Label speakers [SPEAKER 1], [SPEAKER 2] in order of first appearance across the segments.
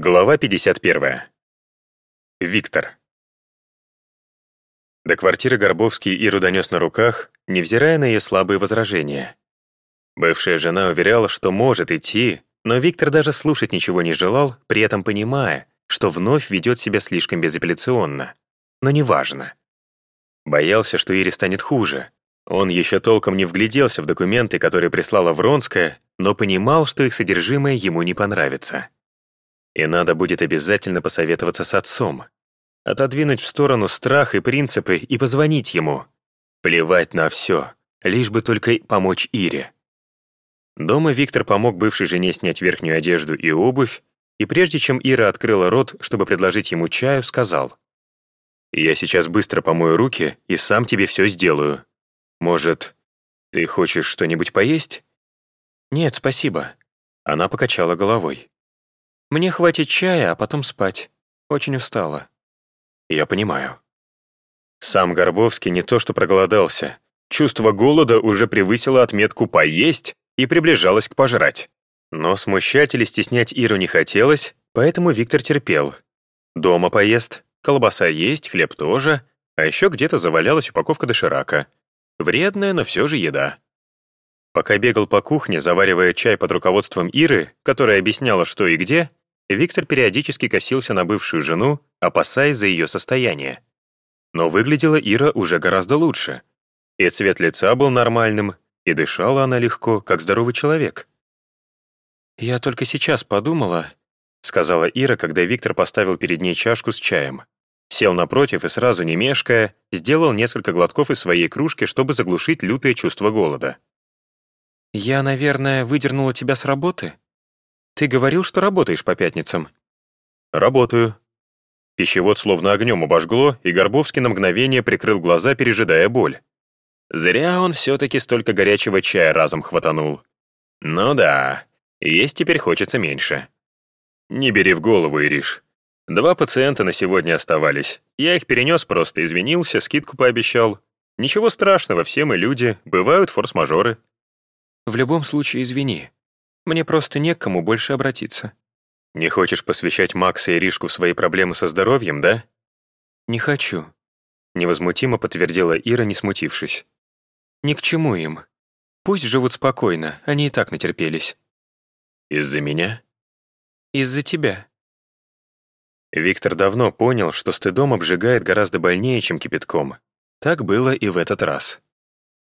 [SPEAKER 1] Глава 51. Виктор. До квартиры Горбовский Иру донес на руках, невзирая на ее слабые возражения. Бывшая жена уверяла, что может идти, но Виктор даже слушать ничего не желал, при этом понимая, что вновь ведет себя слишком безапелляционно. Но неважно. Боялся, что Ире станет хуже. Он еще толком не вгляделся в документы, которые прислала Вронская, но понимал, что их содержимое ему не понравится. И надо будет обязательно посоветоваться с отцом. Отодвинуть в сторону страх и принципы и позвонить ему. Плевать на все, лишь бы только помочь Ире. Дома Виктор помог бывшей жене снять верхнюю одежду и обувь, и прежде чем Ира открыла рот, чтобы предложить ему чаю, сказал, «Я сейчас быстро помою руки и сам тебе все сделаю. Может, ты хочешь что-нибудь поесть?»
[SPEAKER 2] «Нет, спасибо».
[SPEAKER 1] Она покачала головой.
[SPEAKER 2] Мне хватит чая, а потом спать. Очень устала.
[SPEAKER 1] Я понимаю. Сам Горбовский не то что проголодался. Чувство голода уже превысило отметку «поесть» и приближалось к пожрать. Но смущать или стеснять Иру не хотелось, поэтому Виктор терпел. Дома поест, колбаса есть, хлеб тоже, а еще где-то завалялась упаковка доширака. Вредная, но все же еда. Пока бегал по кухне, заваривая чай под руководством Иры, которая объясняла, что и где, Виктор периодически косился на бывшую жену, опасаясь за ее состояние. Но выглядела Ира уже гораздо лучше. И цвет лица был нормальным, и дышала она легко, как здоровый человек.
[SPEAKER 2] «Я только сейчас подумала», — сказала Ира, когда Виктор поставил перед ней чашку с чаем. Сел напротив и сразу не мешкая, сделал несколько глотков из своей кружки, чтобы заглушить лютое чувство голода. «Я, наверное, выдернула тебя с работы?» «Ты говорил, что работаешь по пятницам?»
[SPEAKER 1] «Работаю». Пищевод словно огнем обожгло, и Горбовский на мгновение прикрыл глаза, пережидая боль. Зря он все-таки столько горячего чая разом хватанул. Ну да, есть теперь хочется меньше. Не бери в голову, Ириш. Два пациента на сегодня оставались. Я их перенес просто, извинился, скидку пообещал. Ничего страшного, все мы люди, бывают форс-мажоры.
[SPEAKER 2] В любом случае, извини. Мне просто не к кому больше обратиться».
[SPEAKER 1] «Не хочешь посвящать Макса и Ришку в свои проблемы со здоровьем, да?»
[SPEAKER 2] «Не хочу», —
[SPEAKER 1] невозмутимо подтвердила Ира, не смутившись.
[SPEAKER 2] «Ни к чему им. Пусть живут спокойно, они и так натерпелись».
[SPEAKER 1] «Из-за меня?»
[SPEAKER 2] «Из-за тебя».
[SPEAKER 1] Виктор давно понял, что стыдом обжигает гораздо больнее, чем кипятком. Так было и в этот раз.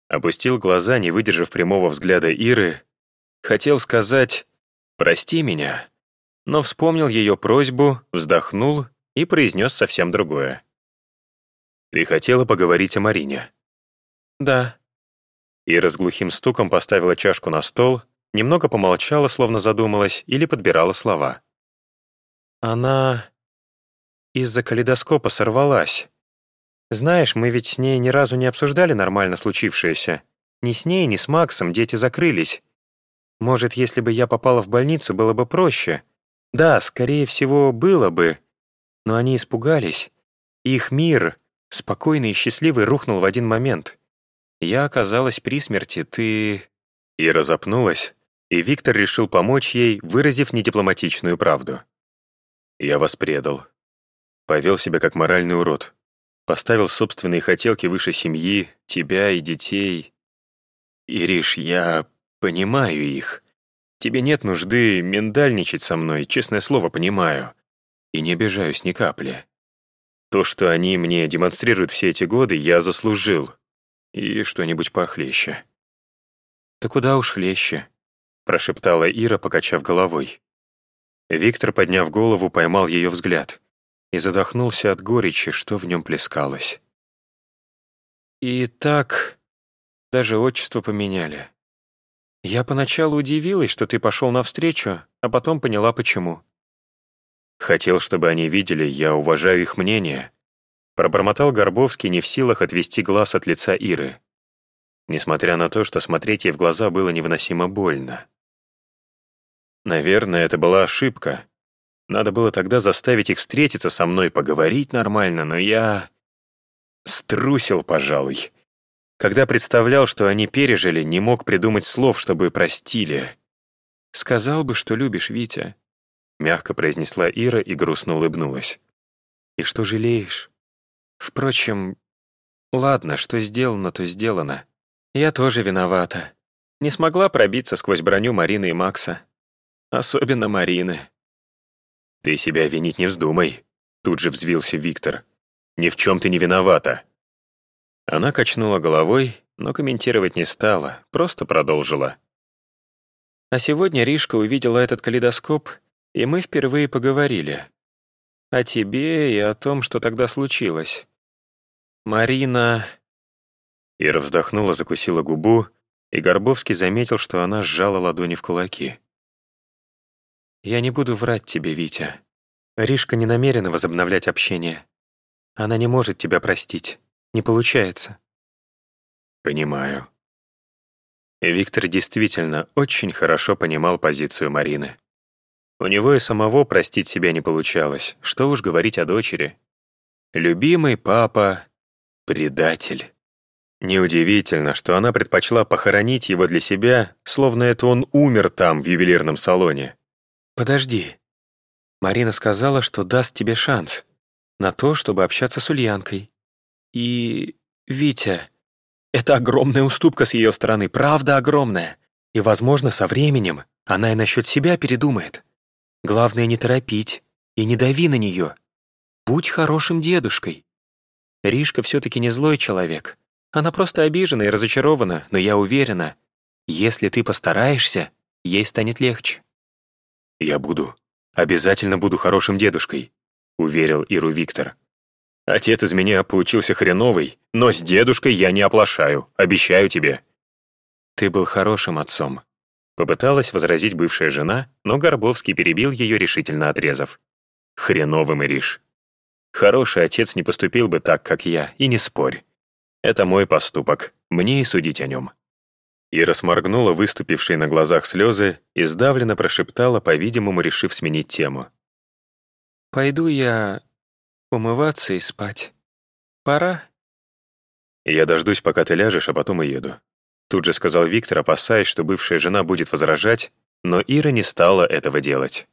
[SPEAKER 1] Опустил глаза, не выдержав прямого взгляда Иры, Хотел сказать «прости меня», но вспомнил ее просьбу, вздохнул и произнес совсем другое. «Ты хотела поговорить о Марине?»
[SPEAKER 2] «Да».
[SPEAKER 1] Ира с глухим стуком поставила чашку на стол, немного помолчала, словно задумалась, или подбирала слова.
[SPEAKER 2] «Она из-за калейдоскопа сорвалась. Знаешь, мы ведь с ней ни разу не обсуждали нормально случившееся. Ни с ней, ни с Максом дети закрылись. Может, если бы я попала в больницу, было бы проще. Да, скорее всего, было бы. Но они испугались. Их мир, спокойный и счастливый, рухнул в один момент. Я оказалась при смерти, ты...»
[SPEAKER 1] Ира запнулась, и Виктор решил помочь ей, выразив недипломатичную правду. «Я вас предал. Повел себя как моральный урод. Поставил собственные хотелки выше семьи, тебя и детей. Ириш, я Понимаю их. Тебе нет нужды миндальничать со мной, честное слово, понимаю. И не обижаюсь ни капли. То, что они мне демонстрируют все эти годы, я заслужил. И что-нибудь похлеще.
[SPEAKER 2] «Да куда уж хлеще», — прошептала Ира, покачав головой.
[SPEAKER 1] Виктор, подняв голову, поймал ее взгляд и задохнулся от горечи, что в нем плескалось.
[SPEAKER 2] «И так даже отчество поменяли. Я поначалу удивилась, что ты пошел навстречу, а потом поняла, почему.
[SPEAKER 1] Хотел, чтобы они видели, я уважаю их мнение. Пробормотал Горбовский, не в силах отвести глаз от лица Иры. Несмотря на то, что смотреть ей в глаза было невыносимо больно. Наверное, это была ошибка. Надо было тогда заставить их встретиться со мной, поговорить нормально, но я... Струсил, пожалуй. Когда представлял, что они пережили, не мог придумать слов, чтобы простили.
[SPEAKER 2] Сказал бы, что любишь, Витя.
[SPEAKER 1] мягко произнесла Ира и грустно улыбнулась.
[SPEAKER 2] «И что жалеешь? Впрочем, ладно, что сделано, то сделано. Я тоже виновата. Не смогла пробиться сквозь броню Марины и Макса. Особенно Марины».
[SPEAKER 1] «Ты себя винить не вздумай», — тут же взвился Виктор. «Ни в чем ты не виновата». Она качнула головой, но комментировать не стала, просто продолжила.
[SPEAKER 2] А сегодня Ришка увидела этот калейдоскоп, и мы впервые поговорили. О тебе и о том, что тогда случилось. Марина...»
[SPEAKER 1] Ира вздохнула, закусила губу, и Горбовский заметил, что она сжала ладони в кулаки.
[SPEAKER 2] «Я не буду врать тебе, Витя. Ришка не намерена возобновлять общение. Она не может тебя простить. Не получается».
[SPEAKER 1] «Понимаю». Виктор действительно очень хорошо понимал позицию Марины. У него и самого простить себя не получалось, что уж говорить о дочери. Любимый папа — предатель. Неудивительно, что она предпочла похоронить его для себя, словно это он умер там, в ювелирном салоне.
[SPEAKER 2] «Подожди. Марина сказала, что даст тебе шанс на то, чтобы общаться с Ульянкой. И... Витя, это огромная уступка с ее стороны, правда огромная. И, возможно, со временем она и насчет себя передумает. Главное не торопить и не дави на нее. Будь хорошим дедушкой. Ришка все-таки не злой человек. Она просто обижена и разочарована, но я уверена, если ты постараешься, ей станет легче.
[SPEAKER 1] «Я буду. Обязательно буду хорошим дедушкой», — уверил Иру Виктор. «Отец из меня получился хреновый, но с дедушкой я не оплошаю, обещаю тебе».
[SPEAKER 2] «Ты был хорошим отцом»,
[SPEAKER 1] Попыталась возразить бывшая жена, но Горбовский перебил ее, решительно отрезав. «Хреновым, Ириш. Хороший отец не поступил бы так, как я, и не спорь. Это мой поступок, мне и судить о нем». Ира сморгнула выступившие на глазах слезы и сдавленно прошептала, по-видимому, решив сменить тему.
[SPEAKER 2] «Пойду я умываться и спать. Пора?»
[SPEAKER 1] «Я дождусь, пока ты ляжешь, а потом и еду. Тут же сказал Виктор, опасаясь, что бывшая жена будет возражать, но Ира не стала этого делать.